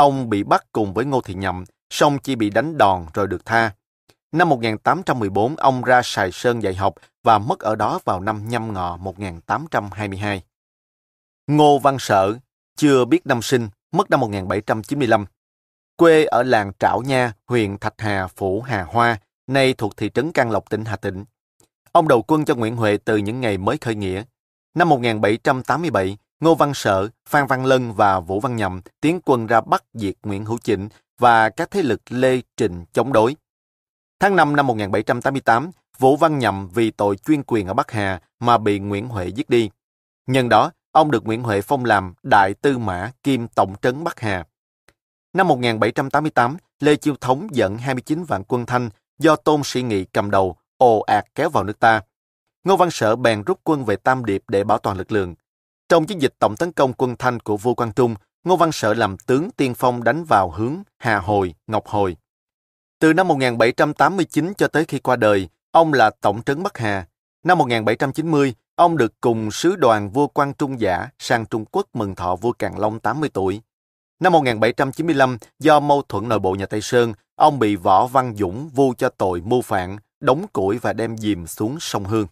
Ông bị bắt cùng với Ngô Thị Nhậm, song chỉ bị đánh đòn rồi được tha. Năm 1814, ông ra Sài Sơn dạy học và mất ở đó vào năm nhâm ngọ 1822. Ngô Văn Sở, chưa biết năm sinh, mất năm 1795. Quê ở làng Trảo Nha, huyện Thạch Hà, Phủ Hà Hoa, nay thuộc thị trấn Can Lộc, tỉnh Hà Tĩnh. Ông đầu quân cho Nguyễn Huệ từ những ngày mới khởi nghĩa. Năm 1787, Ngô Văn Sợ, Phan Văn Lân và Vũ Văn Nhậm tiến quân ra bắt diệt Nguyễn Hữu Chỉnh và các thế lực Lê Trình chống đối. Tháng 5 năm 1788, Vũ Văn Nhậm vì tội chuyên quyền ở Bắc Hà mà bị Nguyễn Huệ giết đi. Nhân đó, ông được Nguyễn Huệ phong làm Đại Tư Mã Kim Tổng trấn Bắc Hà. Năm 1788, Lê Chiêu Thống dẫn 29 vạn quân Thanh do Tôn Sĩ Nghị cầm đầu, ồ ạt kéo vào nước ta. Ngô Văn Sở bèn rút quân về Tam Điệp để bảo toàn lực lượng. Trong chiến dịch tổng tấn công quân Thanh của vua Quang Trung, Ngô Văn Sở làm tướng tiên phong đánh vào hướng Hà Hồi, Ngọc Hồi. Từ năm 1789 cho tới khi qua đời, ông là Tổng trấn Bắc Hà. Năm 1790, ông được cùng sứ đoàn vua Quang Trung Giả sang Trung Quốc mừng thọ vua Càn Long 80 tuổi. Năm 1795, do mâu thuẫn nội bộ nhà Tây Sơn, ông bị Võ Văn Dũng vu cho tội mưu phản, đóng củi và đem dìm xuống sông Hương.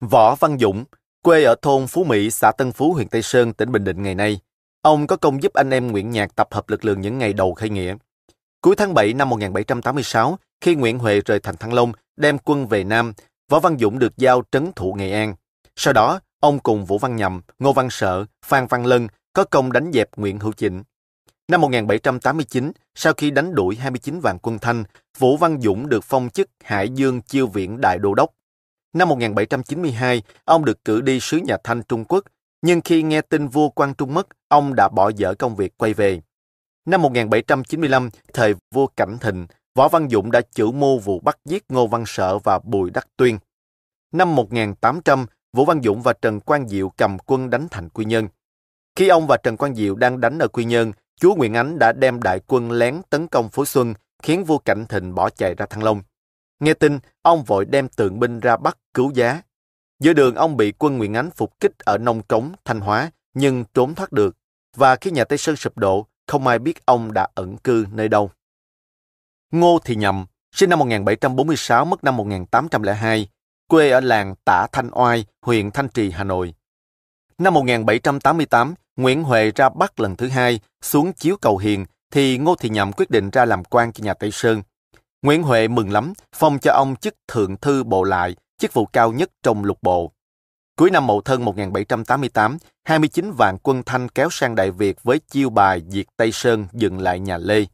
Võ Văn Dũng, quê ở thôn Phú Mỹ, xã Tân Phú, huyện Tây Sơn, tỉnh Bình Định ngày nay. Ông có công giúp anh em Nguyễn Nhạc tập hợp lực lượng những ngày đầu khai nghĩa. Cuối tháng 7 năm 1786, khi Nguyễn Huệ rời thành Thăng Long, đem quân về Nam, Võ Văn Dũng được giao trấn thủ Nghệ An. Sau đó, ông cùng Vũ Văn Nhậm, Ngô Văn Sợ, Phan Văn Lân có công đánh dẹp Nguyễn Hữu Chỉnh. Năm 1789, sau khi đánh đuổi 29 vạn quân Thanh, Vũ Văn Dũng được phong chức Hải Dương Chiêu Viện Đại Đô Đốc. Năm 1792, ông được cử đi sứ nhà Thanh Trung Quốc, nhưng khi nghe tin vua Quang Trung mất, ông đã bỏ dở công việc quay về. Năm 1795, thời vua Cảnh Thịnh, Võ Văn Dũng đã chủ mưu vụ bắt giết Ngô Văn Sợ và Bùi Đắc Tuyên. Năm 1800, Vũ Văn Dũng và Trần Quang Diệu cầm quân đánh thành Quy Nhơn. Khi ông và Trần Quang Diệu đang đánh ở Quy Nhơn, chúa Nguyễn Ánh đã đem đại quân lén tấn công Phú Xuân, khiến vua Cảnh Thịnh bỏ chạy ra Thăng Long. Nghe tin, ông vội đem tượng binh ra bắt cứu giá. Giữa đường ông bị quân Nguyễn Ánh phục kích ở Nông Trống, Thanh Hóa, nhưng trốn thoát được. Và khi nhà Tây Sơn sụp đổ, không ai biết ông đã ẩn cư nơi đâu. Ngô Thị Nhậm, sinh năm 1746, mất năm 1802, quê ở làng Tả Thanh Oai, huyện Thanh Trì, Hà Nội. Năm 1788, Nguyễn Huệ ra Bắc lần thứ hai, xuống chiếu cầu hiền, thì Ngô Thị Nhậm quyết định ra làm quan cho nhà Tây Sơn. Nguyễn Huệ mừng lắm, phong cho ông chức thượng thư bộ lại, chức vụ cao nhất trong lục bộ. Cuối năm Mậu Thân 1788, 29 vạn quân Thanh kéo sang Đại Việt với chiêu bài diệt Tây Sơn dựng lại nhà Lê.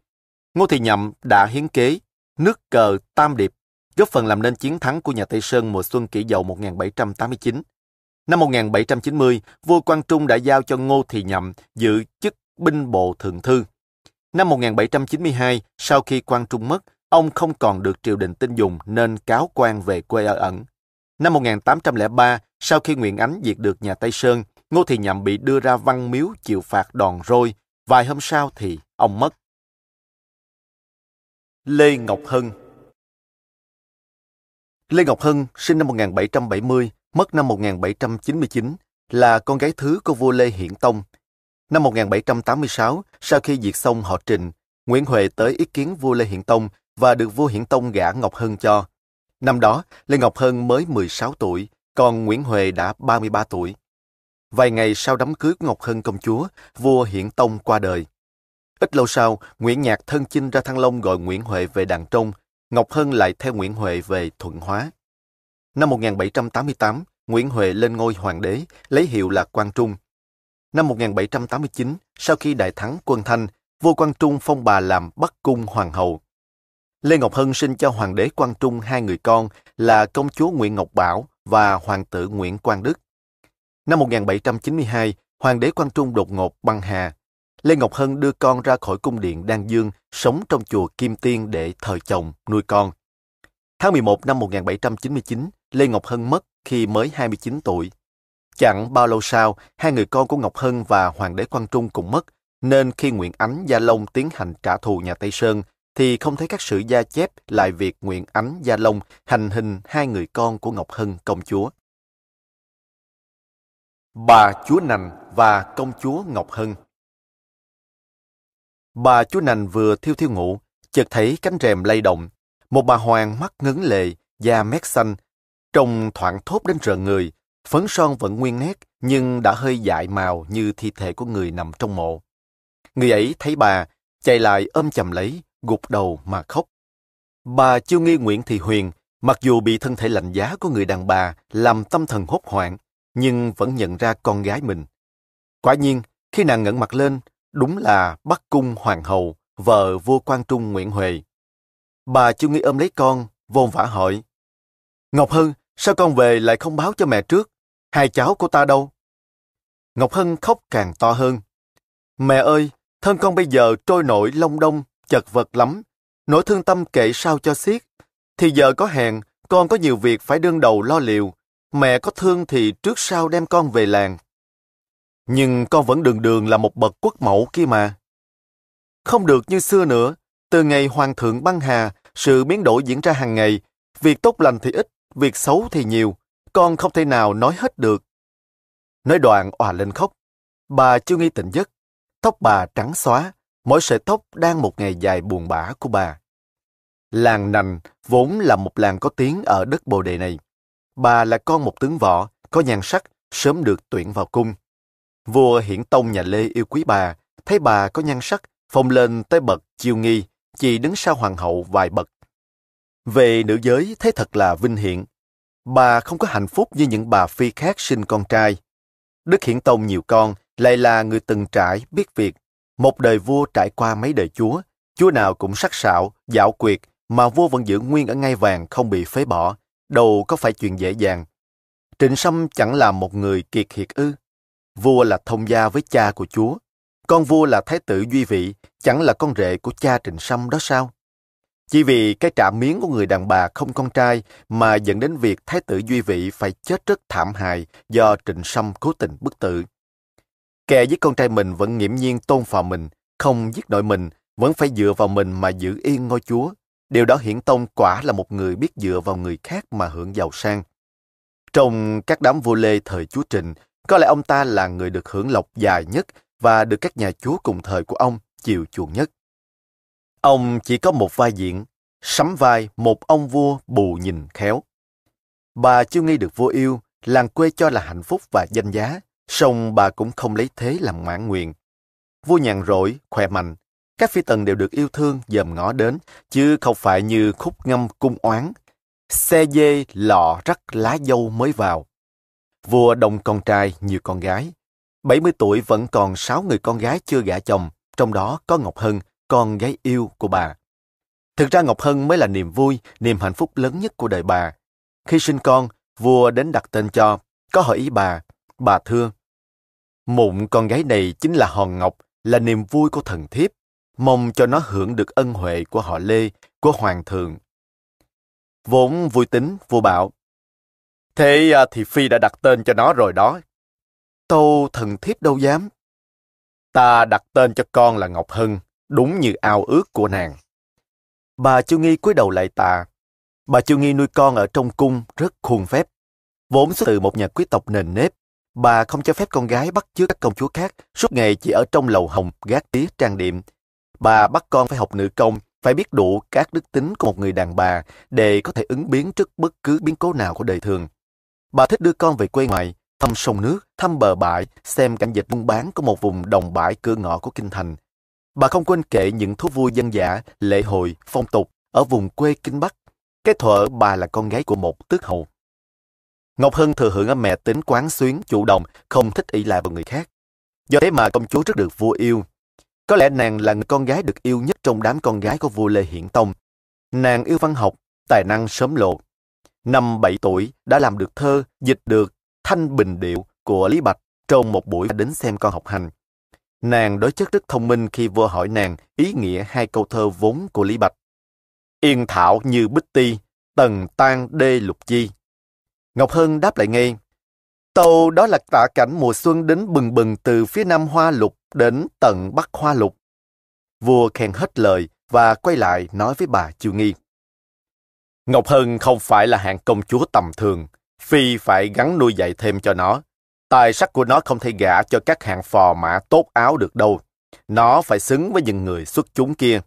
Ngô Thị Nhậm đã hiến kế nước cờ Tam Điệp, góp phần làm nên chiến thắng của nhà Tây Sơn mùa xuân kỷ dậu 1789. Năm 1790, vua Quang Trung đã giao cho Ngô Thị Nhậm giữ chức binh bộ thượng thư. Năm 1792, sau khi Quang Trung mất, ông không còn được triều đình tin dùng nên cáo quan về quê ở ẩn. Năm 1803, sau khi Nguyễn Ánh diệt được nhà Tây Sơn, Ngô Thị Nhậm bị đưa ra văn miếu chịu phạt đòn roi. Vài hôm sau thì ông mất. Lê Ngọc Hân Lê Ngọc Hân sinh năm 1770, mất năm 1799, là con gái thứ của vua Lê Hiển Tông. Năm 1786, sau khi diệt xong họ Trình, Nguyễn Huệ tới ý kiến vua Lê Hiển Tông và được vua Hiển Tông gả Ngọc Hân cho. Năm đó, Lê Ngọc Hân mới 16 tuổi, còn Nguyễn Huệ đã 33 tuổi. Vài ngày sau đám cưới của Ngọc Hân công chúa, vua Hiển Tông qua đời. Ít lâu sau, Nguyễn Nhạc thân chinh ra Thăng Long gọi Nguyễn Huệ về Đàn Trông, Ngọc Hân lại theo Nguyễn Huệ về Thuận Hóa. Năm 1788, Nguyễn Huệ lên ngôi hoàng đế, lấy hiệu là Quang Trung. Năm 1789, sau khi đại thắng quân Thanh, vua Quang Trung phong bà làm Bắc Cung Hoàng hậu. Lê Ngọc Hân sinh cho hoàng đế Quang Trung hai người con là công chúa Nguyễn Ngọc Bảo và hoàng tử Nguyễn Quang Đức. Năm 1792, hoàng đế Quang Trung đột ngột băng hà. Lê Ngọc Hân đưa con ra khỏi cung điện Đan Dương, sống trong chùa Kim Tiên để thờ chồng, nuôi con. Tháng 11 năm 1799, Lê Ngọc Hân mất khi mới 29 tuổi. Chẳng bao lâu sau, hai người con của Ngọc Hân và Hoàng đế Quang Trung cũng mất, nên khi Nguyễn Ánh Gia Long tiến hành trả thù nhà Tây Sơn, thì không thấy các sử gia chép lại việc Nguyễn Ánh Gia Long hành hình hai người con của Ngọc Hân công chúa. Bà chúa Nành và công chúa Ngọc Hân Bà chúa Nành vừa thiêu thiêu ngủ, chợt thấy cánh rèm lay động. Một bà hoàng mắt ngấn lệ, da mét xanh, trông thoảng thốt đến rợn người, phấn son vẫn nguyên nét nhưng đã hơi dại màu như thi thể của người nằm trong mộ. Người ấy thấy bà, chạy lại ôm chầm lấy, gục đầu mà khóc. Bà chiêu nghi Nguyễn Thị Huyền, mặc dù bị thân thể lạnh giá của người đàn bà làm tâm thần hốt hoảng, nhưng vẫn nhận ra con gái mình. Quả nhiên, khi nàng ngẩng mặt lên, đúng là Bắc Cung Hoàng hậu, vợ vua Quang Trung Nguyễn Huệ. Bà chiêu nghi ôm lấy con, vôn vã hỏi. Ngọc Hân, sao con về lại không báo cho mẹ trước? Hai cháu của ta đâu? Ngọc Hân khóc càng to hơn. Mẹ ơi, thân con bây giờ trôi nổi lông đông, chật vật lắm. Nỗi thương tâm kệ sao cho xiết. Thì giờ có hẹn, con có nhiều việc phải đương đầu lo liệu. Mẹ có thương thì trước sau đem con về làng. Nhưng con vẫn đường đường là một bậc quốc mẫu kia mà. Không được như xưa nữa. Từ ngày Hoàng thượng băng hà, sự biến đổi diễn ra hàng ngày. Việc tốt lành thì ít, việc xấu thì nhiều. Con không thể nào nói hết được. Nói đoạn òa lên khóc. Bà chưa nghi tỉnh giấc. Tóc bà trắng xóa, mỗi sợi tóc đang một ngày dài buồn bã của bà. Làng Nành vốn là một làng có tiếng ở đất bồ đề này. Bà là con một tướng võ, có nhan sắc, sớm được tuyển vào cung. Vua Hiển Tông nhà Lê yêu quý bà, thấy bà có nhan sắc, phong lên tới bậc chiêu nghi, chỉ đứng sau hoàng hậu vài bậc. Về nữ giới thấy thật là vinh hiển. Bà không có hạnh phúc như những bà phi khác sinh con trai. Đức Hiển Tông nhiều con, lại là người từng trải, biết việc. Một đời vua trải qua mấy đời chúa, chúa nào cũng sắc sảo, dạo quyệt, mà vua vẫn giữ nguyên ở ngai vàng không bị phế bỏ, đâu có phải chuyện dễ dàng. Trịnh Sâm chẳng là một người kiệt hiệt ư. Vua là thông gia với cha của chúa. Con vua là thái tử Duy Vị, chẳng là con rể của cha Trịnh Sâm đó sao? Chỉ vì cái trả miếng của người đàn bà không con trai mà dẫn đến việc Thái tử Duy Vị phải chết rất thảm hại do Trịnh Sâm cố tình bức tử. Kẻ với con trai mình vẫn nghiễm nhiên tôn phò mình, không giết nội mình, vẫn phải dựa vào mình mà giữ yên ngôi chúa. Điều đó hiển tông quả là một người biết dựa vào người khác mà hưởng giàu sang. Trong các đám vua lê thời chúa Trịnh, có lẽ ông ta là người được hưởng lộc dài nhất và được các nhà chúa cùng thời của ông chiều chuộng nhất. Ông chỉ có một vai diễn, sắm vai một ông vua bù nhìn khéo. Bà chưa nghi được vua yêu, làng quê cho là hạnh phúc và danh giá, song bà cũng không lấy thế làm mãn nguyện. Vua nhàn rỗi, khỏe mạnh, các phi tần đều được yêu thương dòm ngó đến, chứ không phải như khúc ngâm cung oán. Xe dê lọ rắc lá dâu mới vào. Vua đông con trai, nhiều con gái. 70 tuổi vẫn còn 6 người con gái chưa gả chồng, trong đó có Ngọc Hân, con gái yêu của bà. Thực ra Ngọc Hân mới là niềm vui, niềm hạnh phúc lớn nhất của đời bà. Khi sinh con, vua đến đặt tên cho, có hỏi ý bà, bà thưa. Mụn con gái này chính là Hòn Ngọc, là niềm vui của thần thiếp, mong cho nó hưởng được ân huệ của họ Lê, của Hoàng thượng. Vốn vui tính, vua bảo. Thế à, thì Phi đã đặt tên cho nó rồi đó. Tâu thần thiếp đâu dám. Ta đặt tên cho con là Ngọc Hân, đúng như ao ước của nàng. Bà Chu Nghi cúi đầu lại tạ. Bà Chu Nghi nuôi con ở trong cung rất khuôn phép. Vốn xuất từ một nhà quý tộc nền nếp, bà không cho phép con gái bắt chước các công chúa khác, suốt ngày chỉ ở trong lầu hồng gác tía trang điểm. Bà bắt con phải học nữ công, phải biết đủ các đức tính của một người đàn bà để có thể ứng biến trước bất cứ biến cố nào của đời thường. Bà thích đưa con về quê ngoại, thăm sông nước, thăm bờ bãi, xem cảnh dịch buôn bán của một vùng đồng bãi cửa ngõ của kinh thành. Bà không quên kể những thú vui dân dã, lễ hội, phong tục ở vùng quê Kinh Bắc. Cái thuở bà là con gái của một tước hầu. Ngọc Hân thừa hưởng ở mẹ tính quán xuyến, chủ động, không thích ỷ lại vào người khác. Do thế mà công chúa rất được vua yêu. Có lẽ nàng là người con gái được yêu nhất trong đám con gái của vua Lê Hiển Tông. Nàng yêu văn học, tài năng sớm lộ. Năm 7 tuổi đã làm được thơ, dịch được Thanh Bình Điệu của Lý Bạch trong một buổi đến xem con học hành. Nàng đối chất rất thông minh khi vua hỏi nàng ý nghĩa hai câu thơ vốn của Lý Bạch. Yên thảo như bích ti, tần tan đê lục chi. Ngọc Hân đáp lại ngay. tàu đó là tạ cảnh mùa xuân đến bừng bừng từ phía nam hoa lục đến tận bắc hoa lục. Vua khen hết lời và quay lại nói với bà Chu Nghi. Ngọc Hân không phải là hạng công chúa tầm thường, Phi phải gắn nuôi dạy thêm cho nó. Tài sắc của nó không thể gả cho các hạng phò mã tốt áo được đâu. Nó phải xứng với những người xuất chúng kia.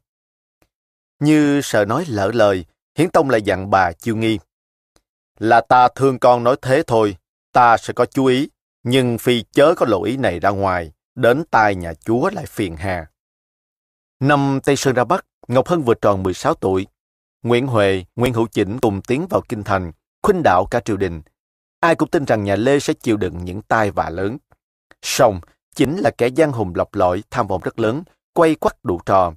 Như sợ nói lỡ lời, Hiến Tông lại dặn bà Chiêu Nghi. Là ta thương con nói thế thôi, ta sẽ có chú ý, nhưng phi chớ có lộ ý này ra ngoài, đến tai nhà chúa lại phiền hà. Năm Tây Sơn ra Bắc, Ngọc Hân vừa tròn 16 tuổi. Nguyễn Huệ, Nguyễn Hữu Chỉnh cùng tiến vào kinh thành, khuynh đạo cả triều đình. Ai cũng tin rằng nhà Lê sẽ chịu đựng những tai vạ lớn. Song, chính là kẻ giang hùng lọc lọi, tham vọng rất lớn, quay quắt đủ trò.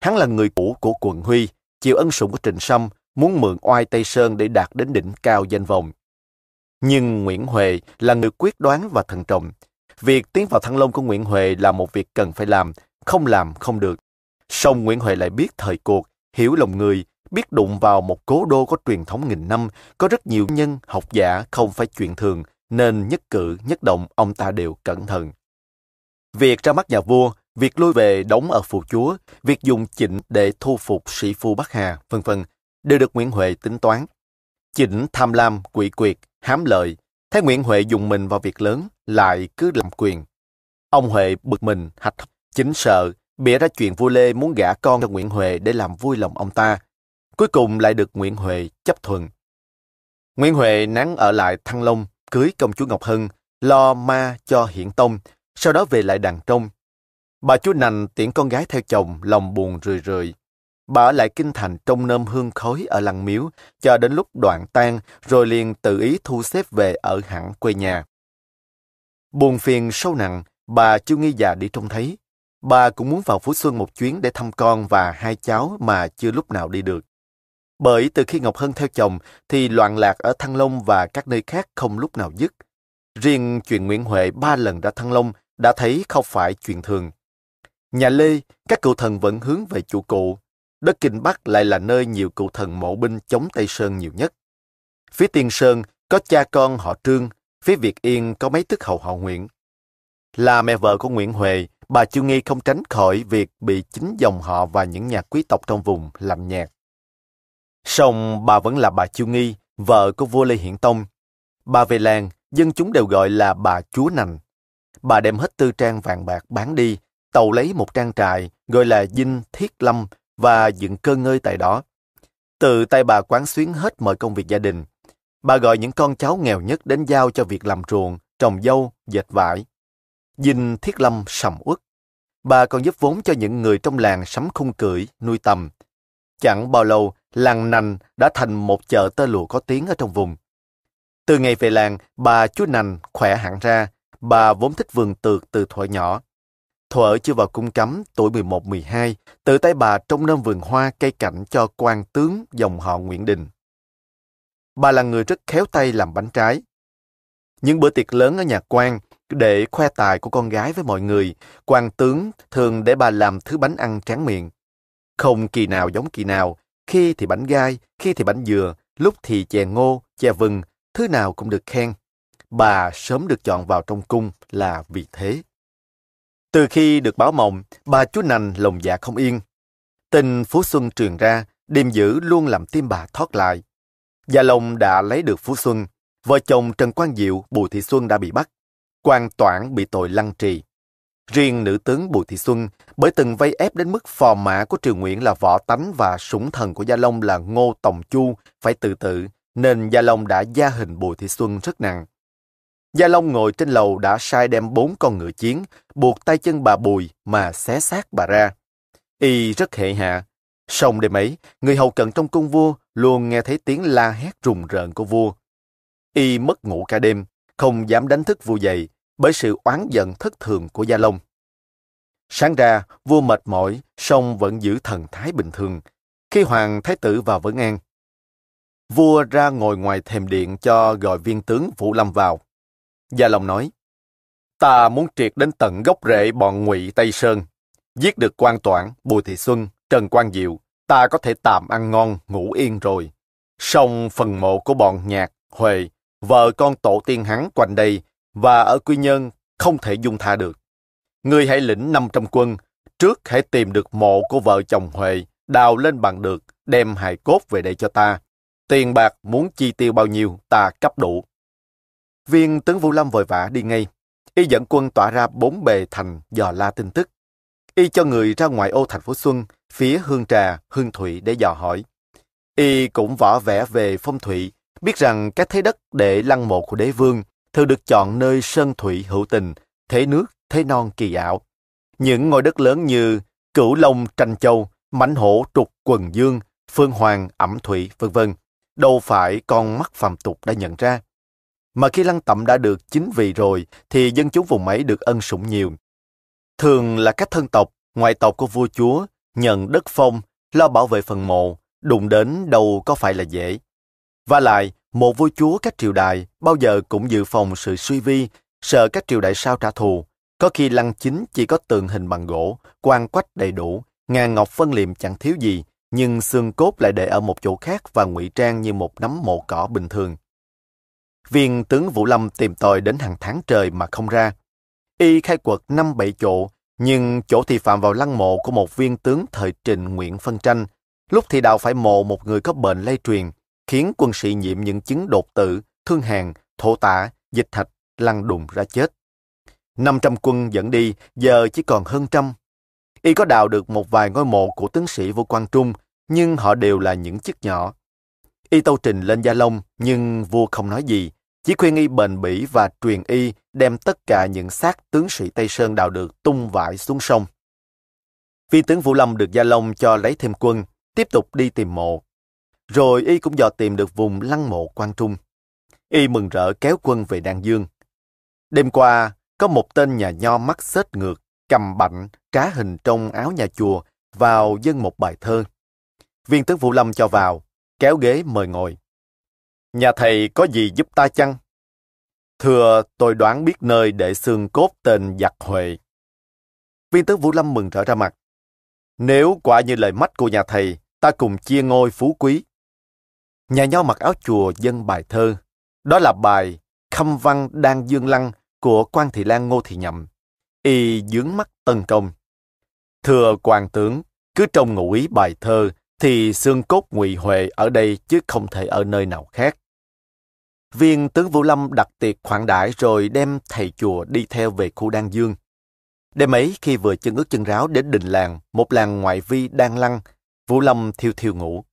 Hắn là người cũ của quận Huy, chịu ân sủng của Trịnh Sâm, muốn mượn oai Tây Sơn để đạt đến đỉnh cao danh vọng. Nhưng Nguyễn Huệ là người quyết đoán và thận trọng. Việc tiến vào Thăng Long của Nguyễn Huệ là một việc cần phải làm, không làm không được. Song Nguyễn Huệ lại biết thời cuộc, hiểu lòng người, biết đụng vào một cố đô có truyền thống nghìn năm, có rất nhiều nhân, học giả không phải chuyện thường, nên nhất cử, nhất động ông ta đều cẩn thận. Việc ra mắt nhà vua, việc lui về đóng ở phủ chúa, việc dùng chỉnh để thu phục sĩ phu Bắc Hà, vân vân đều được Nguyễn Huệ tính toán. Chỉnh tham lam, quỷ quyệt, hám lợi, thấy Nguyễn Huệ dùng mình vào việc lớn, lại cứ làm quyền. Ông Huệ bực mình, hạch chính sợ, bịa ra chuyện vua Lê muốn gả con cho Nguyễn Huệ để làm vui lòng ông ta. Cuối cùng lại được Nguyễn Huệ chấp thuận. Nguyễn Huệ nán ở lại Thăng Long, cưới công chúa Ngọc Hân, lo ma cho Hiển Tông, sau đó về lại đàn trông. Bà chú Nành tiễn con gái theo chồng, lòng buồn rười rượi. Bà ở lại kinh thành trong nơm hương khói ở lăng miếu, cho đến lúc đoạn tan, rồi liền tự ý thu xếp về ở hẳn quê nhà. Buồn phiền sâu nặng, bà chưa nghi già đi trông thấy. Bà cũng muốn vào Phú Xuân một chuyến để thăm con và hai cháu mà chưa lúc nào đi được. Bởi từ khi Ngọc Hân theo chồng thì loạn lạc ở Thăng Long và các nơi khác không lúc nào dứt. Riêng chuyện Nguyễn Huệ ba lần ra Thăng Long đã thấy không phải chuyện thường. Nhà Lê, các cựu thần vẫn hướng về chủ cụ. Đất Kinh Bắc lại là nơi nhiều cựu thần mộ binh chống Tây Sơn nhiều nhất. Phía Tiên Sơn có cha con họ Trương, phía Việt Yên có mấy tức hầu họ Nguyễn. Là mẹ vợ của Nguyễn Huệ, bà Chu Nghi không tránh khỏi việc bị chính dòng họ và những nhà quý tộc trong vùng làm nhạt. Song bà vẫn là bà Chu Nghi, vợ của vua Lê Hiển Tông. Bà về làng, dân chúng đều gọi là bà Chúa Nành. Bà đem hết tư trang vàng bạc bán đi, tàu lấy một trang trại gọi là Dinh Thiết Lâm và dựng cơ ngơi tại đó. Từ tay bà quán xuyến hết mọi công việc gia đình. Bà gọi những con cháu nghèo nhất đến giao cho việc làm ruộng, trồng dâu, dệt vải. Dinh Thiết Lâm sầm uất. Bà còn giúp vốn cho những người trong làng sắm khung cưỡi, nuôi tầm. Chẳng bao lâu, làng Nành đã thành một chợ tơ lụa có tiếng ở trong vùng. Từ ngày về làng, bà chú Nành khỏe hẳn ra. Bà vốn thích vườn tược từ thuở nhỏ. Thuở chưa vào cung cấm, tuổi 11-12, tự tay bà trông nom vườn hoa cây cảnh cho quan tướng dòng họ Nguyễn Đình. Bà là người rất khéo tay làm bánh trái. Những bữa tiệc lớn ở nhà quan, để khoe tài của con gái với mọi người, quan tướng thường để bà làm thứ bánh ăn tráng miệng. Không kỳ nào giống kỳ nào, khi thì bánh gai, khi thì bánh dừa, lúc thì chè ngô, chè vừng, thứ nào cũng được khen. Bà sớm được chọn vào trong cung là vì thế. Từ khi được báo mộng, bà chú Nành lòng dạ không yên. Tin Phú Xuân truyền ra, đêm dữ luôn làm tim bà thoát lại. Gia Long đã lấy được Phú Xuân. Vợ chồng Trần Quang Diệu, Bùi Thị Xuân đã bị bắt. Quan Toản bị tội lăng trì. Riêng nữ tướng Bùi Thị Xuân, bởi từng vây ép đến mức phò mã của Triều Nguyễn là võ tánh và sủng thần của Gia Long là Ngô Tòng Chu, phải tự tử, nên Gia Long đã gia hình Bùi Thị Xuân rất nặng. Gia Long ngồi trên lầu đã sai đem bốn con ngựa chiến, buộc tay chân bà Bùi mà xé xác bà ra. Y rất hệ hạ. Xong đêm ấy, người hầu cận trong cung vua luôn nghe thấy tiếng la hét rùng rợn của vua. Y mất ngủ cả đêm, không dám đánh thức vua dậy bởi sự oán giận thất thường của Gia Long. Sáng ra, vua mệt mỏi, song vẫn giữ thần thái bình thường. Khi hoàng thái tử vào vấn an, vua ra ngồi ngoài thềm điện cho gọi viên tướng Vũ Lâm vào. Gia Long nói, ta muốn triệt đến tận gốc rễ bọn ngụy Tây Sơn. Giết được quan toản, Bùi Thị Xuân, Trần Quang Diệu, ta có thể tạm ăn ngon, ngủ yên rồi. Song phần mộ của bọn nhạc, Huệ, vợ con tổ tiên hắn quanh đây và ở Quy Nhơn không thể dung tha được. Ngươi hãy lĩnh 500 quân, trước hãy tìm được mộ của vợ chồng Huệ, đào lên bằng được, đem hài cốt về đây cho ta. Tiền bạc muốn chi tiêu bao nhiêu, ta cấp đủ. Viên tướng Vũ Lâm vội vã đi ngay. Y dẫn quân tỏa ra bốn bề thành dò la tin tức. Y cho người ra ngoài ô thành phố Xuân, phía Hương Trà, Hương Thụy để dò hỏi. Y cũng võ vẽ về phong thủy, biết rằng các thế đất để lăng mộ của đế vương thường được chọn nơi sơn thủy hữu tình, thế nước, thế non kỳ ảo. Những ngôi đất lớn như Cửu Long Tranh Châu, Mãnh Hổ Trục Quần Dương, Phương Hoàng Ẩm Thủy, vân vân đâu phải con mắt phàm tục đã nhận ra. Mà khi lăng tẩm đã được chính vị rồi, thì dân chúng vùng ấy được ân sủng nhiều. Thường là các thân tộc, ngoại tộc của vua chúa, nhận đất phong, lo bảo vệ phần mộ, đụng đến đâu có phải là dễ. Và lại, một vua chúa các triều đại bao giờ cũng dự phòng sự suy vi, sợ các triều đại sau trả thù. Có khi lăng chính chỉ có tượng hình bằng gỗ, quan quách đầy đủ, ngàn ngọc phân liệm chẳng thiếu gì, nhưng xương cốt lại để ở một chỗ khác và ngụy trang như một nắm mộ cỏ bình thường. Viên tướng Vũ Lâm tìm tòi đến hàng tháng trời mà không ra. Y khai quật năm bảy chỗ, nhưng chỗ thì phạm vào lăng mộ của một viên tướng thời trình Nguyễn Phân Tranh, lúc thì đào phải mộ một người có bệnh lây truyền, khiến quân sĩ nhiễm những chứng đột tử, thương hàn, thổ tả, dịch thạch, lăn đùng ra chết. 500 quân dẫn đi, giờ chỉ còn hơn trăm. Y có đào được một vài ngôi mộ của tướng sĩ vô quan trung, nhưng họ đều là những chức nhỏ. Y tâu trình lên Gia Long, nhưng vua không nói gì, chỉ khuyên y bền bỉ và truyền y đem tất cả những xác tướng sĩ Tây Sơn đào được tung vải xuống sông. Phi tướng Vũ Lâm được Gia Long cho lấy thêm quân, tiếp tục đi tìm mộ. Rồi y cũng dò tìm được vùng lăng mộ quan trung. Y mừng rỡ kéo quân về Đan Dương. Đêm qua, có một tên nhà nho mắt xết ngược, cầm bạnh, trá hình trong áo nhà chùa, vào dân một bài thơ. Viên tướng Vũ Lâm cho vào, kéo ghế mời ngồi. Nhà thầy có gì giúp ta chăng? Thưa, tôi đoán biết nơi để xương cốt tên giặc Huệ. Viên tướng Vũ Lâm mừng rỡ ra mặt. Nếu quả như lời mắt của nhà thầy, ta cùng chia ngôi phú quý. Nhà nho mặc áo chùa dân bài thơ. Đó là bài Khâm văn đan dương lăng của quan thị lan Ngô Thị Nhậm y dướng mắt tân công. Thưa quan tướng, cứ trong ngụ ý bài thơ, thì xương cốt ngụy Huệ ở đây chứ không thể ở nơi nào khác. Viên tướng Vũ Lâm đặt tiệc khoản đãi rồi đem thầy chùa đi theo về khu Đan Dương. Đêm ấy khi vừa chân ướt chân ráo đến đình làng, một làng ngoại vi đang lăng, Vũ Lâm thiêu thiêu ngủ.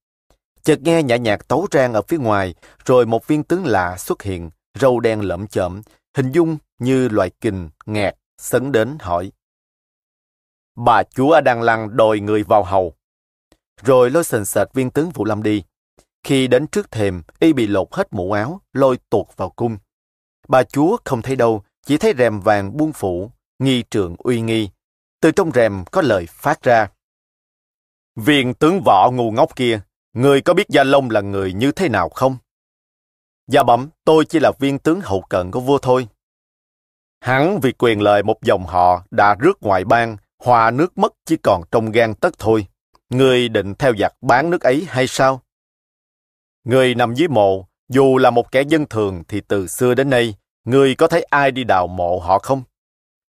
Chợt nghe nhã nhạc tấu rang ở phía ngoài, rồi một viên tướng lạ xuất hiện, râu đen lợm chởm, hình dung như loài kình, ngạt, sấn đến hỏi. Bà chúa đang lăng đòi người vào hầu. Rồi lôi sần sệt viên tướng Vũ Lâm đi. Khi đến trước thềm, y bị lột hết mũ áo, lôi tuột vào cung. Bà chúa không thấy đâu, chỉ thấy rèm vàng buông phủ, nghi trường uy nghi. Từ trong rèm có lời phát ra. Viên tướng võ ngu ngốc kia, người có biết Gia Long là người như thế nào không? gia bẩm, tôi chỉ là viên tướng hậu cận của vua thôi. Hắn vì quyền lợi một dòng họ đã rước ngoại bang, hòa nước mất chỉ còn trong gan tất thôi. Người định theo giặc bán nước ấy hay sao? Người nằm dưới mộ, dù là một kẻ dân thường thì từ xưa đến nay, người có thấy ai đi đào mộ họ không?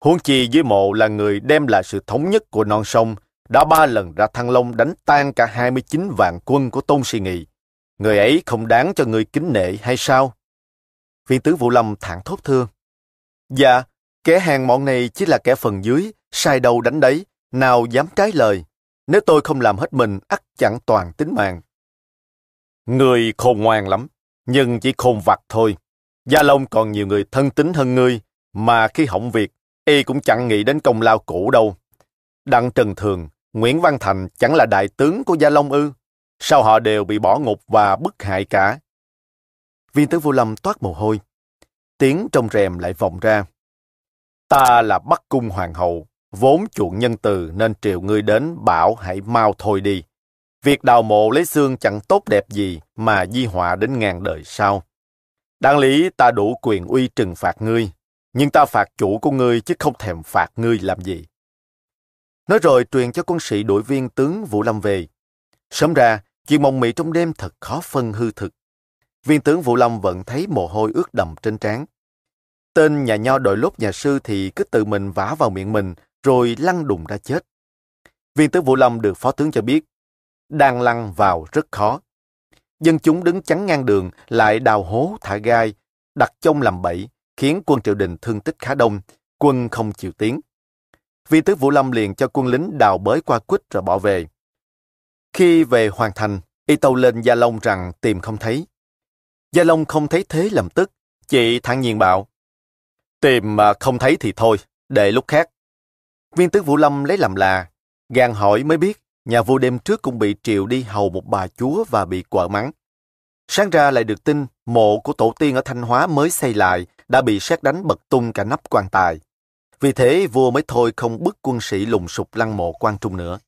Huống chi dưới mộ là người đem lại sự thống nhất của non sông, đã ba lần ra Thăng Long đánh tan cả 29 vạn quân của Tôn Sĩ Nghị. Người ấy không đáng cho người kính nể hay sao? Viên tướng Vũ Lâm thẳng thốt thương. Dạ, kẻ hàng mọn này chỉ là kẻ phần dưới, sai đầu đánh đấy, nào dám trái lời. Nếu tôi không làm hết mình, ắt chẳng toàn tính mạng. Người khôn ngoan lắm, nhưng chỉ khôn vặt thôi. Gia Long còn nhiều người thân tính hơn ngươi, mà khi hỏng việc, y cũng chẳng nghĩ đến công lao cũ đâu. Đặng Trần Thường, Nguyễn Văn Thành chẳng là đại tướng của Gia Long ư? Sao họ đều bị bỏ ngục và bức hại cả? Viên tướng Vô Lâm toát mồ hôi tiếng trong rèm lại vọng ra. Ta là Bắc Cung Hoàng hậu, vốn chuộng nhân từ nên triệu ngươi đến bảo hãy mau thôi đi. Việc đào mộ lấy xương chẳng tốt đẹp gì mà di họa đến ngàn đời sau. Đáng lý ta đủ quyền uy trừng phạt ngươi, nhưng ta phạt chủ của ngươi chứ không thèm phạt ngươi làm gì. Nói rồi truyền cho quân sĩ đội viên tướng Vũ Lâm về. Sớm ra, chuyện mộng mị trong đêm thật khó phân hư thực. Viên tướng Vũ Lâm vẫn thấy mồ hôi ướt đầm trên trán. Tên nhà nho đội lốt nhà sư thì cứ tự mình vả vào miệng mình, rồi lăn đùng ra chết. Viên tướng Vũ Lâm được phó tướng cho biết, đang lăn vào rất khó. Dân chúng đứng chắn ngang đường, lại đào hố thả gai, đặt chông làm bẫy, khiến quân triều đình thương tích khá đông, quân không chịu tiến. viên tướng Vũ Lâm liền cho quân lính đào bới qua quýt rồi bỏ về. Khi về hoàn thành, y tâu lên Gia Long rằng tìm không thấy. Gia Long không thấy thế lầm tức, chị thản nhiên bảo. Tìm mà không thấy thì thôi, để lúc khác. Viên tướng Vũ Lâm lấy làm là, gàng hỏi mới biết, nhà vua đêm trước cũng bị triệu đi hầu một bà chúa và bị quở mắng. Sáng ra lại được tin mộ của tổ tiên ở Thanh Hóa mới xây lại đã bị xét đánh bật tung cả nắp quan tài. Vì thế vua mới thôi không bức quân sĩ lùng sục lăng mộ quan trung nữa.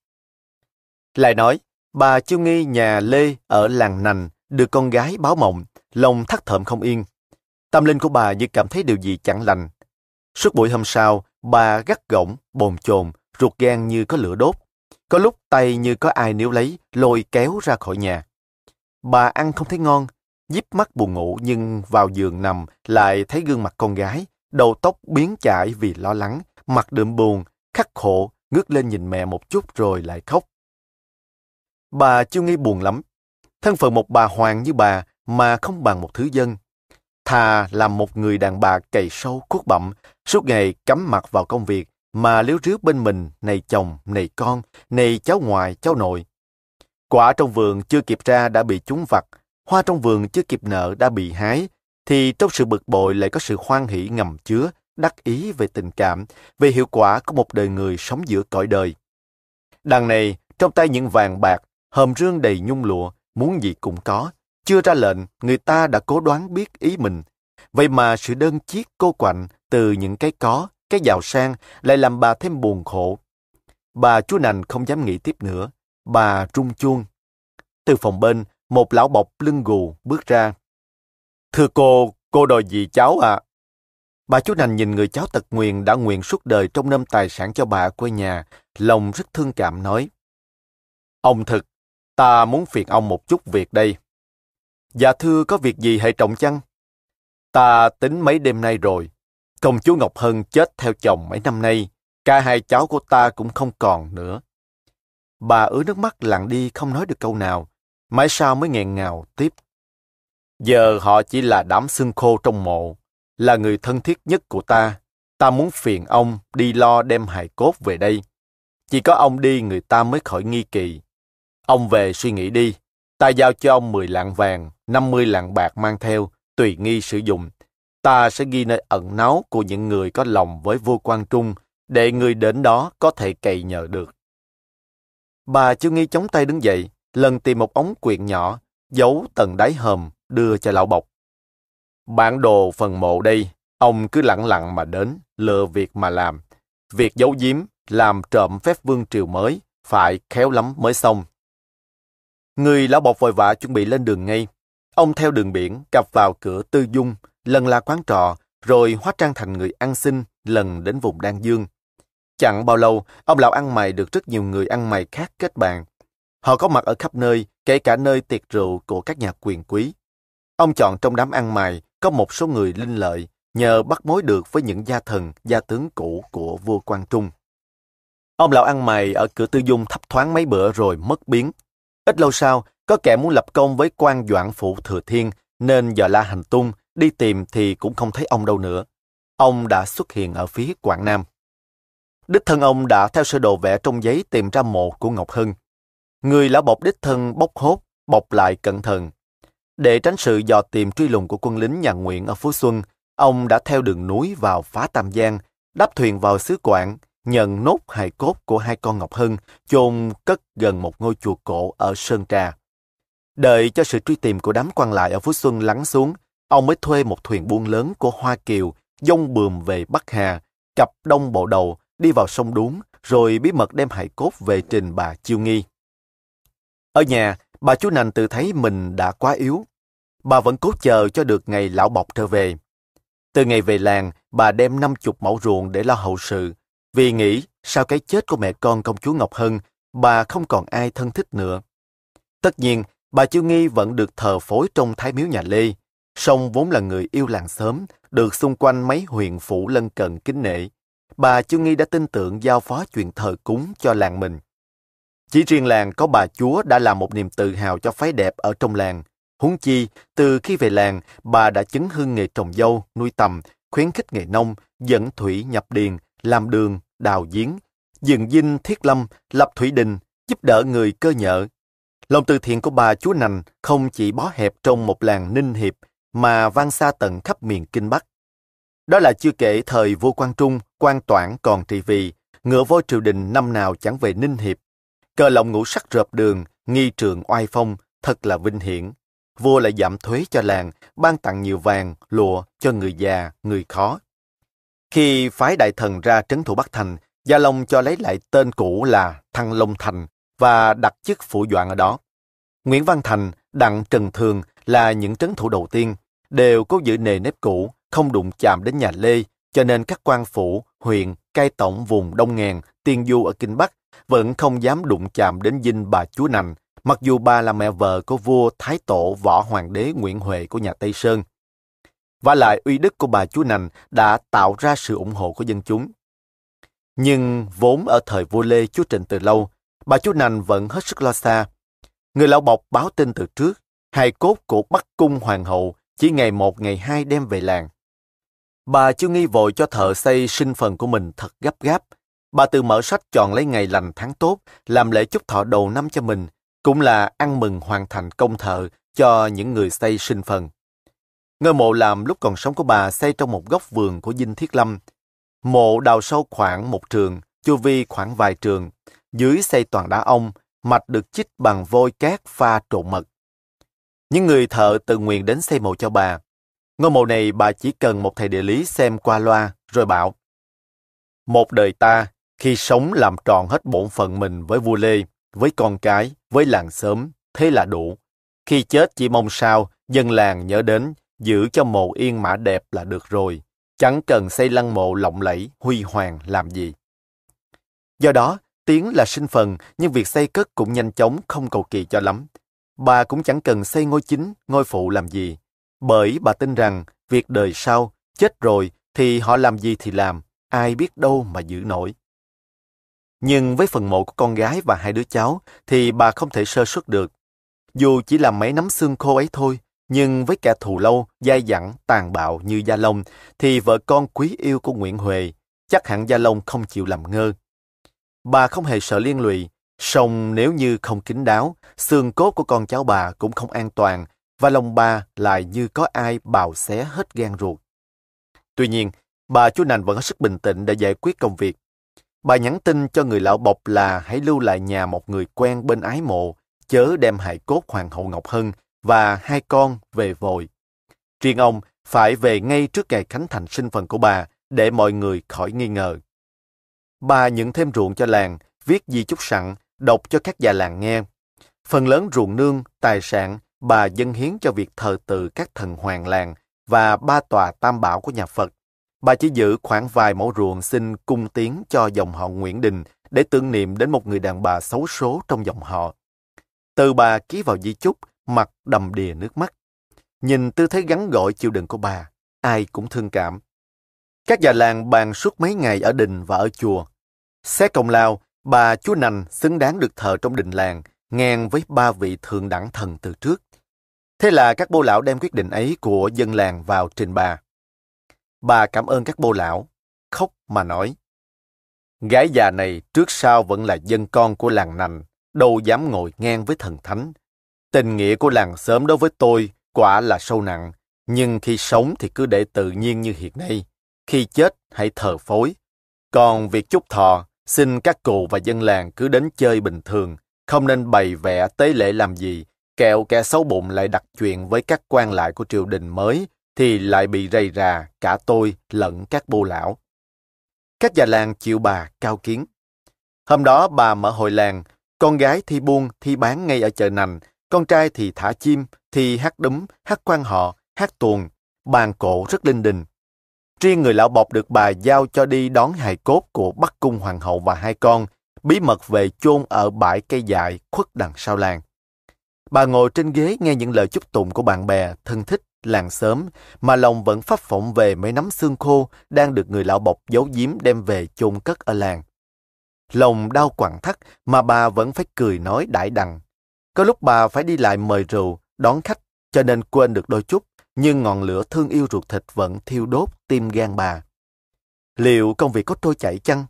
Lại nói, bà Chiêu Nghi nhà Lê ở làng Nành được con gái báo mộng, lòng thắt thợm không yên. Tâm linh của bà như cảm thấy điều gì chẳng lành. Suốt buổi hôm sau, bà gắt gỏng, bồn chồn, ruột gan như có lửa đốt. Có lúc tay như có ai níu lấy, lôi kéo ra khỏi nhà. Bà ăn không thấy ngon, díp mắt buồn ngủ nhưng vào giường nằm lại thấy gương mặt con gái, đầu tóc biến chải vì lo lắng, mặt đượm buồn, khắc khổ, ngước lên nhìn mẹ một chút rồi lại khóc. Bà chưa nghi buồn lắm. Thân phận một bà hoàng như bà mà không bằng một thứ dân. Thà làm một người đàn bà cày sâu cuốc bậm, suốt ngày cắm mặt vào công việc, mà liếu rước bên mình, này chồng, này con, này cháu ngoại, cháu nội. Quả trong vườn chưa kịp ra đã bị chúng vặt, hoa trong vườn chưa kịp nợ đã bị hái, thì trong sự bực bội lại có sự hoan hỷ ngầm chứa, đắc ý về tình cảm, về hiệu quả của một đời người sống giữa cõi đời. Đằng này, trong tay những vàng bạc, hòm rương đầy nhung lụa, muốn gì cũng có. Chưa ra lệnh, người ta đã cố đoán biết ý mình. Vậy mà sự đơn chiếc cô quạnh từ những cái có, cái giàu sang lại làm bà thêm buồn khổ. Bà chúa nành không dám nghĩ tiếp nữa. Bà trung chuông. Từ phòng bên, một lão bọc lưng gù bước ra. Thưa cô, cô đòi gì cháu ạ? À? Bà chú Nành nhìn người cháu tật nguyền đã nguyện suốt đời trong năm tài sản cho bà quê nhà, lòng rất thương cảm nói. Ông thực, ta muốn phiền ông một chút việc đây. Dạ thưa có việc gì hệ trọng chăng? Ta tính mấy đêm nay rồi. Công chúa Ngọc Hân chết theo chồng mấy năm nay. Cả hai cháu của ta cũng không còn nữa. Bà ứa nước mắt lặng đi không nói được câu nào. Mãi sau mới nghẹn ngào tiếp. Giờ họ chỉ là đám xương khô trong mộ, là người thân thiết nhất của ta. Ta muốn phiền ông đi lo đem hài cốt về đây. Chỉ có ông đi người ta mới khỏi nghi kỳ. Ông về suy nghĩ đi. Ta giao cho ông 10 lạng vàng, 50 lạng bạc mang theo, tùy nghi sử dụng. Ta sẽ ghi nơi ẩn náu của những người có lòng với vua quan trung, để người đến đó có thể cày nhờ được. Bà chưa nghi chống tay đứng dậy, lần tìm một ống quyện nhỏ, giấu tầng đáy hòm, đưa cho lão bọc. Bản đồ phần mộ đây, ông cứ lặng lặng mà đến, lừa việc mà làm. Việc giấu giếm, làm trộm phép vương triều mới, phải khéo lắm mới xong. Người lão bọc vội vã chuẩn bị lên đường ngay. Ông theo đường biển, cặp vào cửa tư dung, lần là quán trọ, rồi hóa trang thành người ăn xin, lần đến vùng Đan Dương. Chẳng bao lâu, ông lão ăn mày được rất nhiều người ăn mày khác kết bạn. Họ có mặt ở khắp nơi, kể cả nơi tiệc rượu của các nhà quyền quý. Ông chọn trong đám ăn mày có một số người linh lợi, nhờ bắt mối được với những gia thần, gia tướng cũ của vua Quang Trung. Ông lão ăn mày ở cửa tư dung thấp thoáng mấy bữa rồi mất biến. Ít lâu sau, có kẻ muốn lập công với quan doãn phủ thừa thiên, nên dò la hành tung, đi tìm thì cũng không thấy ông đâu nữa. Ông đã xuất hiện ở phía Quảng Nam. Đích thân ông đã theo sơ đồ vẽ trong giấy tìm ra mộ của Ngọc Hưng. Người lão bọc đích thân bốc hốt, bọc lại cẩn thận. Để tránh sự dò tìm truy lùng của quân lính nhà Nguyễn ở Phú Xuân, ông đã theo đường núi vào phá Tam Giang, đáp thuyền vào xứ Quảng, nhận nốt hài cốt của hai con Ngọc Hưng, chôn cất gần một ngôi chùa cổ ở Sơn Trà. Đợi cho sự truy tìm của đám quan lại ở Phú Xuân lắng xuống, ông mới thuê một thuyền buôn lớn của Hoa Kiều, dông bườm về Bắc Hà, cặp đông bộ đầu, đi vào sông Đuống, rồi bí mật đem hài cốt về trình bà Chiêu Nghi. Ở nhà, bà chú Nành tự thấy mình đã quá yếu. Bà vẫn cố chờ cho được ngày lão bọc trở về. Từ ngày về làng, bà đem năm chục mẫu ruộng để lo hậu sự, vì nghĩ sau cái chết của mẹ con công chúa Ngọc Hân, bà không còn ai thân thích nữa. Tất nhiên, bà Chiêu Nghi vẫn được thờ phối trong thái miếu nhà Lê. Song vốn là người yêu làng sớm, được xung quanh mấy huyện phủ lân cận kính nể. Bà Chiêu Nghi đã tin tưởng giao phó chuyện thờ cúng cho làng mình. Chỉ riêng làng có bà chúa đã là một niềm tự hào cho phái đẹp ở trong làng. Huống chi, từ khi về làng, bà đã chứng hưng nghề trồng dâu, nuôi tầm, khuyến khích nghề nông, dẫn thủy nhập điền, làm đường, đào giếng, dựng dinh thiết lâm, lập thủy đình, giúp đỡ người cơ nhợ. Lòng từ thiện của bà chúa Nành không chỉ bó hẹp trong một làng ninh hiệp mà vang xa tận khắp miền Kinh Bắc. Đó là chưa kể thời vua Quang Trung, quang toản còn trị vì, ngựa voi triều đình năm nào chẳng về ninh hiệp. Cờ lộng ngũ sắc rợp đường, nghi trường oai phong, thật là vinh hiển. Vua lại giảm thuế cho làng, ban tặng nhiều vàng, lụa cho người già, người khó. Khi phái đại thần ra trấn thủ Bắc Thành, Gia Long cho lấy lại tên cũ là Thăng Long Thành và đặt chức phủ doãn ở đó. Nguyễn Văn Thành, Đặng Trần Thường là những trấn thủ đầu tiên, đều cố giữ nề nếp cũ, không đụng chạm đến nhà Lê, cho nên các quan phủ, huyện, cai tổng vùng Đông Ngàn, Tiên Du ở Kinh Bắc vẫn không dám đụng chạm đến dinh bà chúa Nành, mặc dù bà là mẹ vợ của vua Thái Tổ Võ Hoàng đế Nguyễn Huệ của nhà Tây Sơn. Và lại uy đức của bà chúa Nành đã tạo ra sự ủng hộ của dân chúng. Nhưng vốn ở thời vua Lê chúa Trịnh từ lâu, bà chúa Nành vẫn hết sức lo xa. Người lão bọc báo tin từ trước, hài cốt của Bắc Cung Hoàng hậu chỉ ngày một ngày hai đem về làng. Bà chưa nghi vội cho thợ xây sinh phần của mình thật gấp gáp. Bà tự mở sách chọn lấy ngày lành tháng tốt, làm lễ chúc thọ đầu năm cho mình, cũng là ăn mừng hoàn thành công thợ cho những người xây sinh phần. Ngôi mộ làm lúc còn sống của bà xây trong một góc vườn của Dinh Thiết Lâm. Mộ đào sâu khoảng một trường, chu vi khoảng vài trường. Dưới xây toàn đá ong, mạch được chích bằng vôi cát pha trộn mật. Những người thợ tự nguyện đến xây mộ cho bà. Ngôi mộ này bà chỉ cần một thầy địa lý xem qua loa, rồi bảo Một đời ta, khi sống làm tròn hết bổn phận mình với vua Lê, với con cái, với làng xóm, thế là đủ. Khi chết chỉ mong sao, dân làng nhớ đến, giữ cho mộ yên mã đẹp là được rồi. Chẳng cần xây lăng mộ lộng lẫy, huy hoàng làm gì. Do đó, Tiến là sinh phần, nhưng việc xây cất cũng nhanh chóng, không cầu kỳ cho lắm. Bà cũng chẳng cần xây ngôi chính, ngôi phụ làm gì. Bởi bà tin rằng, việc đời sau, chết rồi, thì họ làm gì thì làm, ai biết đâu mà giữ nổi. Nhưng với phần mộ của con gái và hai đứa cháu, thì bà không thể sơ suất được. Dù chỉ là mấy nắm xương khô ấy thôi, nhưng với kẻ thù lâu, dai dẳng, tàn bạo như Gia Long, thì vợ con quý yêu của Nguyễn Huệ, chắc hẳn Gia Long không chịu làm ngơ. Bà không hề sợ liên lụy, song nếu như không kín đáo, xương cốt của con cháu bà cũng không an toàn, và lòng bà lại như có ai bào xé hết gan ruột. Tuy nhiên, bà chú Nành vẫn hết sức bình tĩnh để giải quyết công việc. Bà nhắn tin cho người lão bọc là hãy lưu lại nhà một người quen bên ái mộ, chớ đem hại cốt Hoàng hậu Ngọc Hân và hai con về vội. Riêng ông phải về ngay trước ngày khánh thành sinh phần của bà để mọi người khỏi nghi ngờ. Bà nhận thêm ruộng cho làng, viết di chúc sẵn, đọc cho các già làng nghe. Phần lớn ruộng nương, tài sản, bà dâng hiến cho việc thờ tự các thần hoàng làng và ba tòa tam bảo của nhà Phật. Bà chỉ giữ khoảng vài mẫu ruộng xin cung tiến cho dòng họ Nguyễn Đình để tưởng niệm đến một người đàn bà xấu số trong dòng họ. Từ bà ký vào di chúc, mặt đầm đìa nước mắt. Nhìn tư thế gắn gọi chịu đựng của bà, ai cũng thương cảm. Các già làng bàn suốt mấy ngày ở đình và ở chùa. Xét công lao, bà chúa Nành xứng đáng được thờ trong đình làng, ngang với ba vị thượng đẳng thần từ trước. Thế là các bô lão đem quyết định ấy của dân làng vào trình bà. Bà cảm ơn các bô lão, khóc mà nói. Gái già này trước sau vẫn là dân con của làng nành, đâu dám ngồi ngang với thần thánh. Tình nghĩa của làng sớm đối với tôi quả là sâu nặng, nhưng khi sống thì cứ để tự nhiên như hiện nay. Khi chết hãy thờ phối. Còn việc chúc thọ, xin các cụ và dân làng cứ đến chơi bình thường, không nên bày vẽ tế lễ làm gì, kẹo kẻ xấu bụng lại đặt chuyện với các quan lại của triều đình mới, thì lại bị rầy rà cả tôi lẫn các bô lão. Các già làng chịu bà cao kiến. Hôm đó bà mở hội làng, con gái thi buôn, thi bán ngay ở chợ nành, con trai thì thả chim, thì hát đúm, hát quan họ, hát tuồng, bàn cổ rất linh đình. Riêng người lão bọc được bà giao cho đi đón hài cốt của Bắc Cung Hoàng hậu và hai con, bí mật về chôn ở bãi cây dại khuất đằng sau làng. Bà ngồi trên ghế nghe những lời chúc tụng của bạn bè, thân thích, làng sớm, mà lòng vẫn pháp phỏng về mấy nắm xương khô đang được người lão bọc giấu giếm đem về chôn cất ở làng. Lòng đau quặn thắt mà bà vẫn phải cười nói đại đằng. Có lúc bà phải đi lại mời rượu, đón khách, cho nên quên được đôi chút, nhưng ngọn lửa thương yêu ruột thịt vẫn thiêu đốt tim gan bà. Liệu công việc có trôi chảy chăng?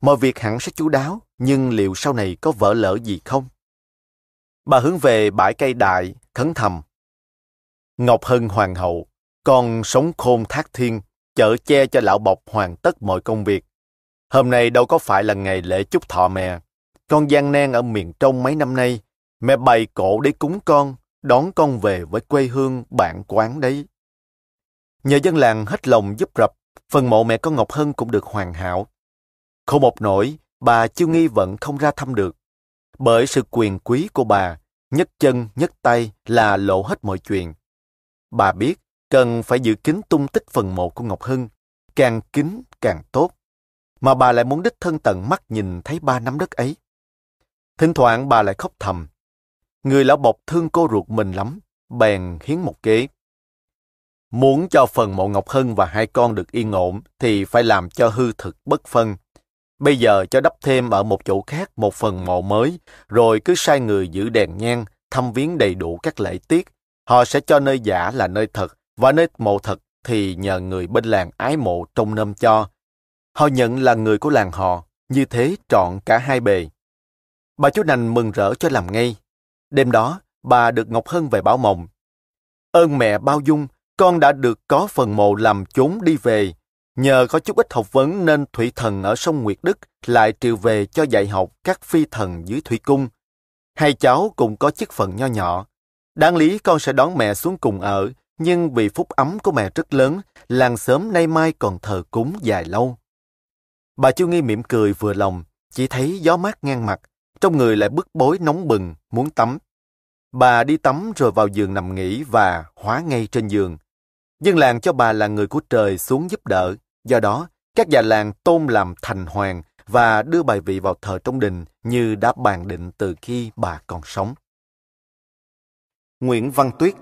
mọi việc hẳn sẽ chú đáo, nhưng liệu sau này có vỡ lỡ gì không? Bà hướng về bãi cây đại, khấn thầm. Ngọc Hân hoàng hậu, con sống khôn thác thiên, chở che cho lão bọc hoàn tất mọi công việc. Hôm nay đâu có phải là ngày lễ chúc thọ mẹ. Con gian nan ở miền trong mấy năm nay, mẹ bày cổ để cúng con, đón con về với quê hương bạn quán đấy. Nhờ dân làng hết lòng giúp rập, phần mộ mẹ con Ngọc Hân cũng được hoàn hảo. Không một nỗi, bà Chiêu nghi vẫn không ra thăm được. Bởi sự quyền quý của bà, nhất chân nhất tay là lộ hết mọi chuyện. Bà biết cần phải giữ kín tung tích phần mộ của Ngọc Hân, càng kín càng tốt. Mà bà lại muốn đích thân tận mắt nhìn thấy ba nắm đất ấy. Thỉnh thoảng bà lại khóc thầm. Người lão bộc thương cô ruột mình lắm, bèn hiến một kế. Muốn cho phần mộ Ngọc Hân và hai con được yên ổn thì phải làm cho hư thực bất phân. Bây giờ cho đắp thêm ở một chỗ khác một phần mộ mới, rồi cứ sai người giữ đèn nhang, thăm viếng đầy đủ các lễ tiết. Họ sẽ cho nơi giả là nơi thật, và nơi mộ thật thì nhờ người bên làng ái mộ trông nom cho. Họ nhận là người của làng họ, như thế trọn cả hai bề. Bà chú Nành mừng rỡ cho làm ngay. Đêm đó, bà được Ngọc Hân về báo mộng. Ơn mẹ bao dung, con đã được có phần mộ làm chốn đi về. Nhờ có chút ít học vấn nên thủy thần ở sông Nguyệt Đức lại triệu về cho dạy học các phi thần dưới thủy cung. Hai cháu cùng có chức phận nho nhỏ. Đáng lý con sẽ đón mẹ xuống cùng ở, nhưng vì phúc ấm của mẹ rất lớn, làng sớm nay mai còn thờ cúng dài lâu. Bà Chu Nghi mỉm cười vừa lòng, chỉ thấy gió mát ngang mặt, trong người lại bức bối nóng bừng, muốn tắm. Bà đi tắm rồi vào giường nằm nghỉ và hóa ngay trên giường. Dân làng cho bà là người của trời xuống giúp đỡ, do đó các già làng tôn làm thành hoàng và đưa bài vị vào thờ trong đình như đã bàn định từ khi bà còn sống. Nguyễn Văn Tuyết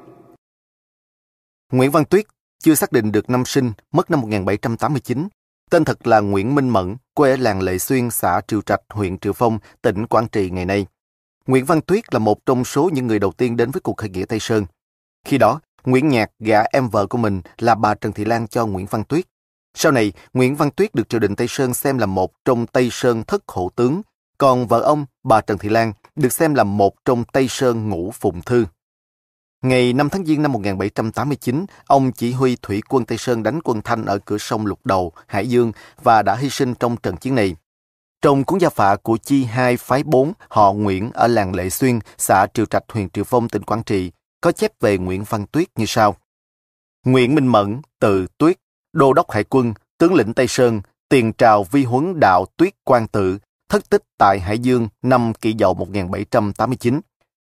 Nguyễn Văn Tuyết chưa xác định được năm sinh, mất năm 1789. Tên thật là Nguyễn Minh Mẫn, quê ở làng Lệ Xuyên, xã Triều Trạch, huyện Triệu Phong, tỉnh Quảng Trị ngày nay. Nguyễn Văn Tuyết là một trong số những người đầu tiên đến với cuộc khởi nghĩa Tây Sơn. Khi đó, Nguyễn Nhạc gả em vợ của mình là bà Trần Thị Lan cho Nguyễn Văn Tuyết. Sau này, Nguyễn Văn Tuyết được triều đình Tây Sơn xem là một trong Tây Sơn thất hộ tướng, còn vợ ông, bà Trần Thị Lan, được xem là một trong Tây Sơn ngũ phụng thư. Ngày 5 tháng Giêng năm 1789, ông chỉ huy thủy quân Tây Sơn đánh quân Thanh ở cửa sông Lục Đầu, Hải Dương và đã hy sinh trong trận chiến này. Trong cuốn gia phả của chi hai phái 4 họ Nguyễn ở làng Lệ Xuyên, xã Triều Trạch, huyện Triệu Phong, tỉnh Quảng Trị, có chép về Nguyễn Văn Tuyết như sau. Nguyễn Minh Mẫn, từ Tuyết, đô đốc hải quân, tướng lĩnh Tây Sơn, tiền trào vi huấn đạo Tuyết Quan Tự, thất tích tại Hải Dương năm kỷ dậu 1789.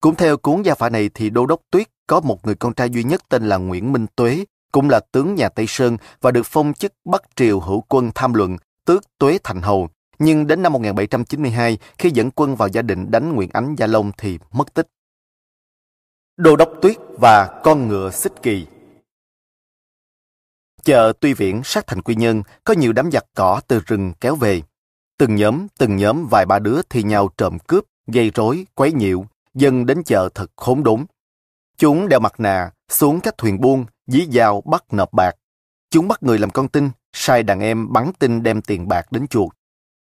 Cũng theo cuốn gia phả này thì Đô Đốc Tuyết có một người con trai duy nhất tên là Nguyễn Minh Tuế, cũng là tướng nhà Tây Sơn và được phong chức Bắc Triều hữu quân tham luận, tước Tuế thành hầu. Nhưng đến năm 1792, khi dẫn quân vào gia định đánh Nguyễn Ánh Gia Long thì mất tích. Đô Đốc Tuyết và con ngựa xích kỳ Chợ Tuy Viễn sát thành quy nhân, có nhiều đám giặc cỏ từ rừng kéo về. Từng nhóm, từng nhóm vài ba đứa thì nhau trộm cướp, gây rối, quấy nhiễu, dân đến chợ thật khốn đốn. Chúng đeo mặt nạ, xuống các thuyền buôn, dí dao bắt nộp bạc. Chúng bắt người làm con tin, sai đàn em bắn tin đem tiền bạc đến chuột.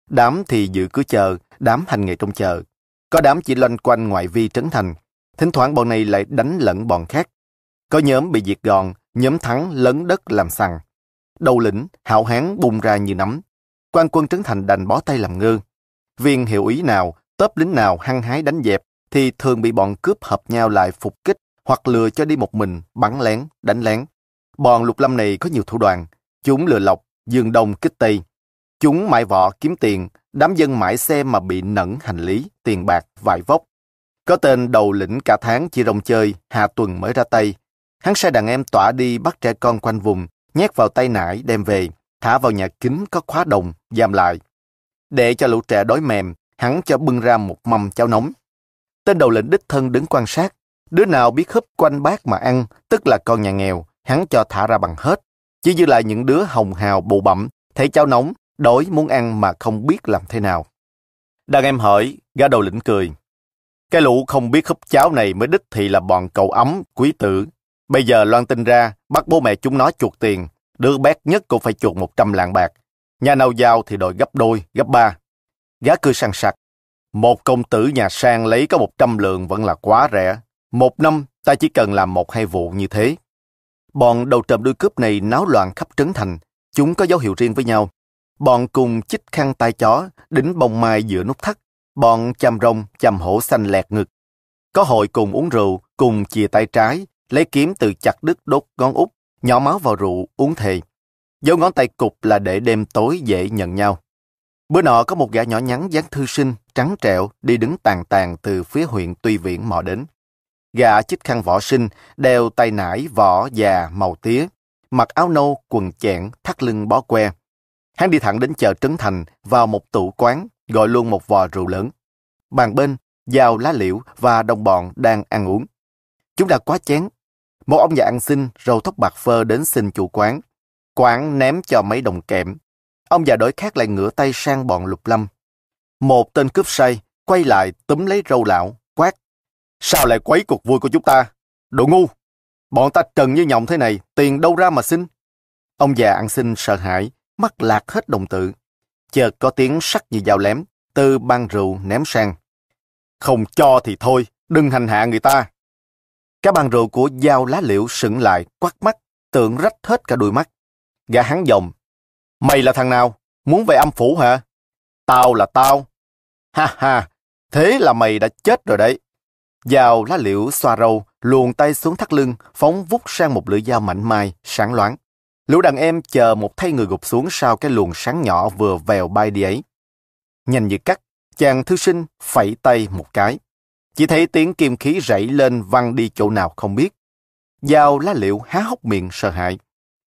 Đám thì giữ cửa chờ, đám hành nghề trong chợ. Có đám chỉ loanh quanh ngoại vi trấn thành. Thỉnh thoảng bọn này lại đánh lẫn bọn khác. Có nhóm bị diệt gọn, nhóm thắng lấn đất làm sằng. Đầu lĩnh, hạo hán bung ra như nắm. quan quân trấn thành đành bó tay làm ngơ. Viên hiệu ý nào, tớp lính nào hăng hái đánh dẹp, thì thường bị bọn cướp hợp nhau lại phục kích hoặc lừa cho đi một mình, bắn lén, đánh lén. Bọn lục lâm này có nhiều thủ đoạn. Chúng lừa lọc, dương đông kích tây. Chúng mãi vọ kiếm tiền, đám dân mãi xe mà bị nẫn hành lý, tiền bạc, vải vóc. Có tên đầu lĩnh cả tháng chỉ rong chơi, hạ tuần mới ra tay. Hắn sai đàn em tỏa đi bắt trẻ con quanh vùng, nhét vào tay nải đem về, thả vào nhà kính có khóa đồng, giam lại. Để cho lũ trẻ đói mềm, hắn cho bưng ra một mâm cháo nóng, Tên đầu lĩnh đích thân đứng quan sát. Đứa nào biết húp quanh bát mà ăn, tức là con nhà nghèo, hắn cho thả ra bằng hết. Chỉ dư lại những đứa hồng hào bù bẩm, thấy cháo nóng, đói muốn ăn mà không biết làm thế nào. Đàn em hỏi, gã đầu lĩnh cười. Cái lũ không biết húp cháo này mới đích thì là bọn cậu ấm, quý tử. Bây giờ loan tin ra, bắt bố mẹ chúng nó chuột tiền. Đứa bét nhất cũng phải chuột 100 lạng bạc. Nhà nào giao thì đòi gấp đôi, gấp ba. Gã cười sằng sặc. Một công tử nhà sang lấy có một trăm lượng vẫn là quá rẻ. Một năm ta chỉ cần làm một hai vụ như thế. Bọn đầu trộm đuôi cướp này náo loạn khắp trấn thành. Chúng có dấu hiệu riêng với nhau. Bọn cùng chích khăn tay chó, đính bông mai giữa nút thắt. Bọn chăm rông, chăm hổ xanh lẹt ngực. Có hội cùng uống rượu, cùng chìa tay trái, lấy kiếm từ chặt đứt đốt ngón út, nhỏ máu vào rượu, uống thề. Dấu ngón tay cục là để đêm tối dễ nhận nhau. Bữa nọ có một gã nhỏ nhắn dáng thư sinh, trắng trẹo, đi đứng tàn tàn từ phía huyện Tuy Viễn mò đến. Gã chích khăn võ sinh, đeo tay nải vỏ già màu tía, mặc áo nâu, quần chẹn, thắt lưng bó que. Hắn đi thẳng đến chợ Trấn Thành, vào một tủ quán, gọi luôn một vò rượu lớn. Bàn bên, dao lá liễu và đồng bọn đang ăn uống. Chúng đã quá chén. Một ông già ăn xin, râu tóc bạc phơ đến xin chủ quán. Quán ném cho mấy đồng kẹm. Ông già đổi khác lại ngửa tay sang bọn lục lâm. Một tên cướp say, quay lại túm lấy râu lão, quát. Sao lại quấy cuộc vui của chúng ta? Đồ ngu! Bọn ta trần như nhộng thế này, tiền đâu ra mà xin? Ông già ăn xin sợ hãi, mắt lạc hết đồng tự. Chợt có tiếng sắc như dao lém, từ ban rượu ném sang. Không cho thì thôi, đừng hành hạ người ta. Cái bàn rượu của dao lá liễu sững lại, quắt mắt, tượng rách hết cả đôi mắt. Gã hắn dòng. Mày là thằng nào? Muốn về âm phủ hả? Tao là tao. Ha ha, thế là mày đã chết rồi đấy. Dao lá liễu xoa râu, luồn tay xuống thắt lưng, phóng vút sang một lưỡi dao mảnh mai, sáng loáng. Lũ đàn em chờ một thay người gục xuống sau cái luồng sáng nhỏ vừa vèo bay đi ấy. Nhanh như cắt, chàng thư sinh phẩy tay một cái. Chỉ thấy tiếng kim khí rảy lên văng đi chỗ nào không biết. Dao lá liễu há hốc miệng sợ hãi.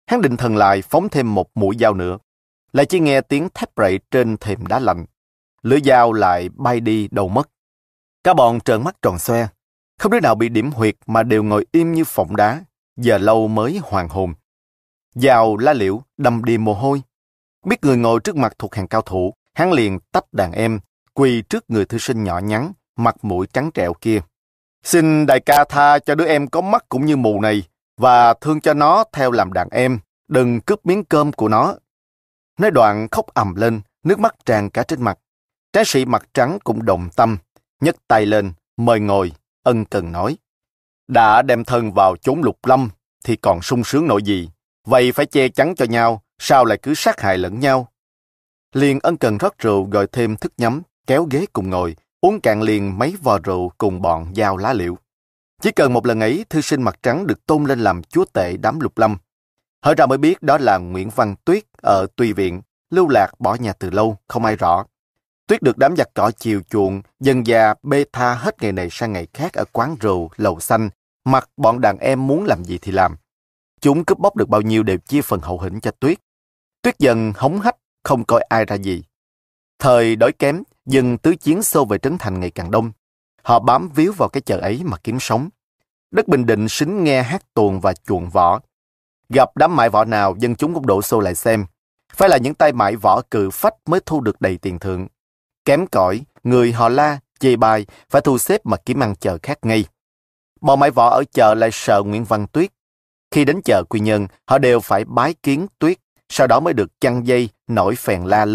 Hắn định thần lại phóng thêm một mũi dao nữa. Lại chỉ nghe tiếng thép rậy trên thềm đá lạnh. Lưỡi dao lại bay đi đầu mất. Cả bọn trợn mắt tròn xoe. Không đứa nào bị điểm huyệt mà đều ngồi im như phỏng đá. Giờ lâu mới hoàn hồn. Dao lá liễu đâm đi mồ hôi. Biết người ngồi trước mặt thuộc hàng cao thủ, hắn liền tách đàn em, quỳ trước người thư sinh nhỏ nhắn, mặt mũi trắng trẹo kia. Xin đại ca tha cho đứa em có mắt cũng như mù này, và thương cho nó theo làm đàn em, đừng cướp miếng cơm của nó. Nói đoạn khóc ầm lên, nước mắt tràn cả trên mặt. Trái sĩ mặt trắng cũng đồng tâm, nhấc tay lên, mời ngồi, ân cần nói. Đã đem thân vào chốn lục lâm, thì còn sung sướng nội gì. Vậy phải che chắn cho nhau, sao lại cứ sát hại lẫn nhau? Liền ân cần rót rượu gọi thêm thức nhắm, kéo ghế cùng ngồi, uống cạn liền mấy vò rượu cùng bọn giao lá liễu. Chỉ cần một lần ấy, thư sinh mặt trắng được tôn lên làm chúa tể đám lục lâm. Hỏi ra mới biết đó là Nguyễn Văn Tuyết ở Tùy Viện, lưu lạc bỏ nhà từ lâu, không ai rõ. Tuyết được đám giặc cỏ chiều chuộng, dần già bê tha hết ngày này sang ngày khác ở quán rượu, lầu xanh, mặc bọn đàn em muốn làm gì thì làm. Chúng cướp bóc được bao nhiêu đều chia phần hậu hĩnh cho Tuyết. Tuyết dần hống hách, không coi ai ra gì. Thời đói kém, dân tứ chiến xô về Trấn Thành ngày càng đông. Họ bám víu vào cái chợ ấy mà kiếm sống. Đất Bình Định xính nghe hát tuồng và chuồng võ. Gặp đám mại võ nào, dân chúng cũng đổ xô lại xem. Phải là những tay mại võ cự phách mới thu được đầy tiền thưởng. Kém cỏi, người họ la, chê bài phải thu xếp mà kiếm ăn chợ khác ngay. Bọn mại võ ở chợ lại sợ Nguyễn Văn Tuyết. Khi đến chợ Quy Nhơn, họ đều phải bái kiến Tuyết, sau đó mới được chăn dây, nổi phèn la lên.